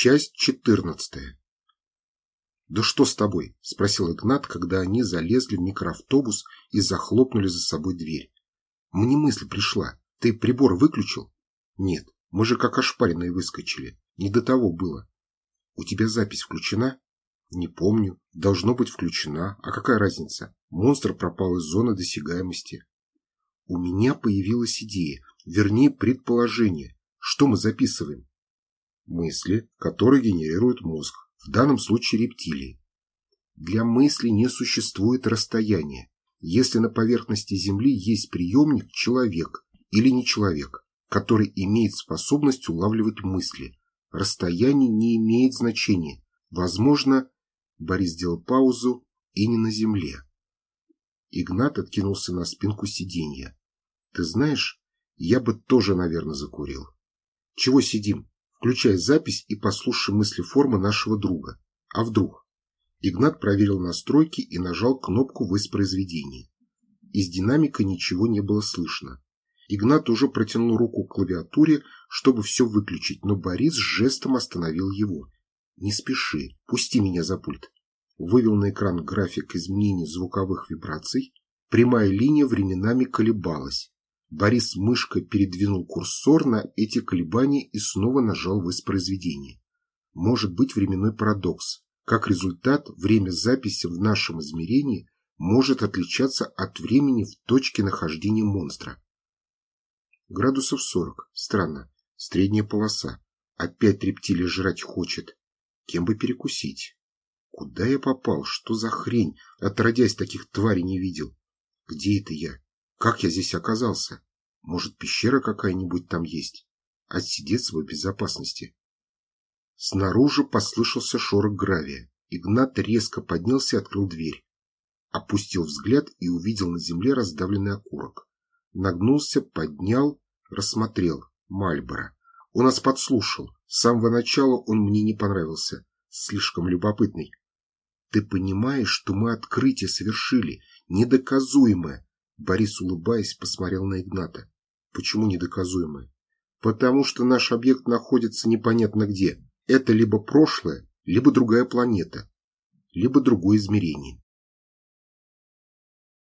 Часть четырнадцатая. «Да что с тобой?» – спросил Игнат, когда они залезли в микроавтобус и захлопнули за собой дверь. «Мне мысль пришла. Ты прибор выключил?» «Нет, мы же как ошпаренные выскочили. Не до того было». «У тебя запись включена?» «Не помню. Должно быть включена. А какая разница? Монстр пропал из зоны досягаемости». «У меня появилась идея, вернее предположение. Что мы записываем?» Мысли, которые генерирует мозг, в данном случае рептилии. Для мысли не существует расстояния. Если на поверхности Земли есть приемник человек или не человек, который имеет способность улавливать мысли, расстояние не имеет значения. Возможно, Борис сделал паузу, и не на Земле. Игнат откинулся на спинку сиденья. Ты знаешь, я бы тоже, наверное, закурил. Чего сидим? Включай запись и послушай мысли формы нашего друга. А вдруг? Игнат проверил настройки и нажал кнопку воспроизведения. Из динамика ничего не было слышно. Игнат уже протянул руку к клавиатуре, чтобы все выключить, но Борис жестом остановил его. «Не спеши, пусти меня за пульт». Вывел на экран график изменений звуковых вибраций. Прямая линия временами колебалась. Борис мышкой передвинул курсор на эти колебания и снова нажал воспроизведение. Может быть временной парадокс. Как результат, время записи в нашем измерении может отличаться от времени в точке нахождения монстра. Градусов 40. Странно. Средняя полоса. Опять рептилия жрать хочет. Кем бы перекусить? Куда я попал? Что за хрень? Отродясь, таких тварей не видел. Где это я? Как я здесь оказался? Может, пещера какая-нибудь там есть? Отсидеться в безопасности. Снаружи послышался шорох гравия. Игнат резко поднялся и открыл дверь. Опустил взгляд и увидел на земле раздавленный окурок. Нагнулся, поднял, рассмотрел. Мальборо. Он нас подслушал. С самого начала он мне не понравился. Слишком любопытный. Ты понимаешь, что мы открытие совершили, недоказуемое, Борис, улыбаясь, посмотрел на Игната. Почему недоказуемое? Потому что наш объект находится непонятно где. Это либо прошлое, либо другая планета, либо другое измерение.